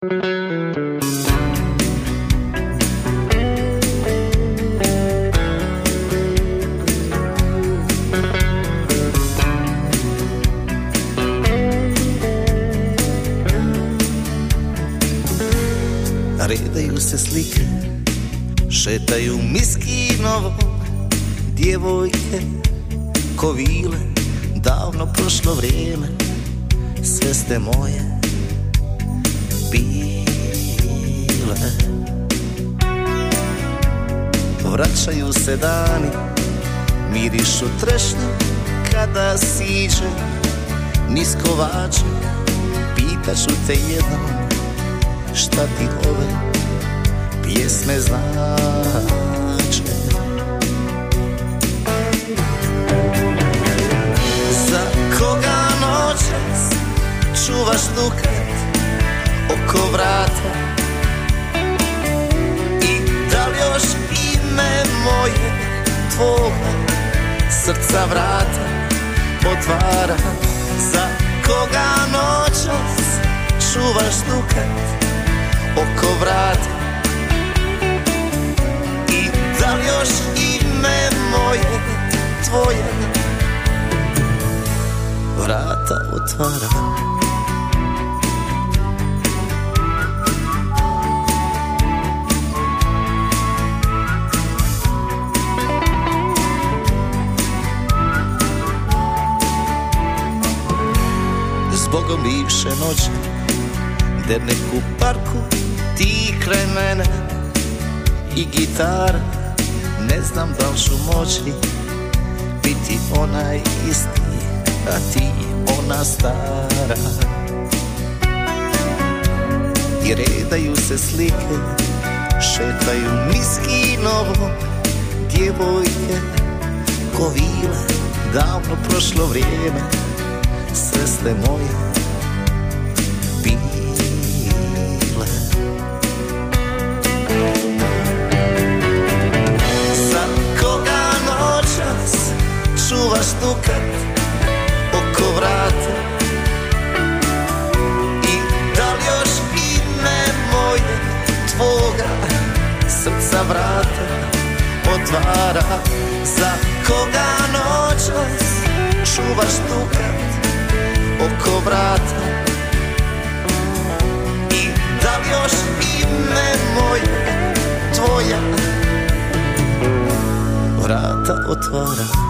Redaju se slike Šetaju miskinovo Djevojke. Ko vile Davno prošlo vrijeme Sve ste moje Bile Vraćaju se dani Mirišu trešnju Kada siđe. Niskovače Pitaću te jednom Šta ti ove pjesme znače? Za koga noćas čuvaš dukat oko vrata. I da li još ime moje tvoga srca vrata otvara? Za koga noćas čuvaš dukat oko vrata? Da li još ime moje, tvoje Vrata otvara Zbogom bivše noći. Dernek u parku Ti kraj mene. I gitara ne znam da li moći biti onaj isti, a ti ona stara. I redaju se slike, šetaju niski novo. Djevojke, ko vile, davno prošlo vrijeme Sve ste moje čuvaš stukat oko vrata. I da li još ime moje tvoga srca vrata otvara? Za koga noćas čuvaš stukat oko vrata I da li još ime moje tvoja? Vrata otvara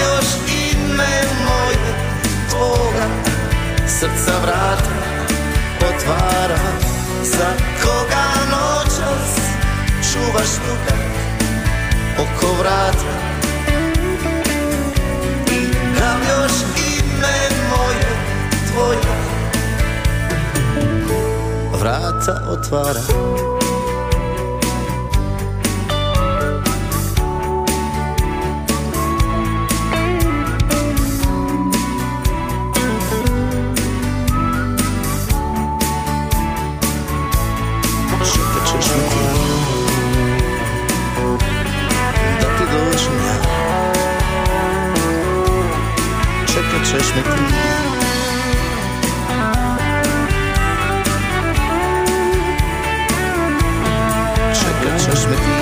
Još ime moje tvoga Srca vrata otvara. Za koga noćas čuvaš tuga Oko vrata? I kam još ime moje tvoje. Vrata otvara. Στα δεξιά με την ίδια. Με την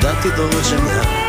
Δάτη Τα τη δουλειά με.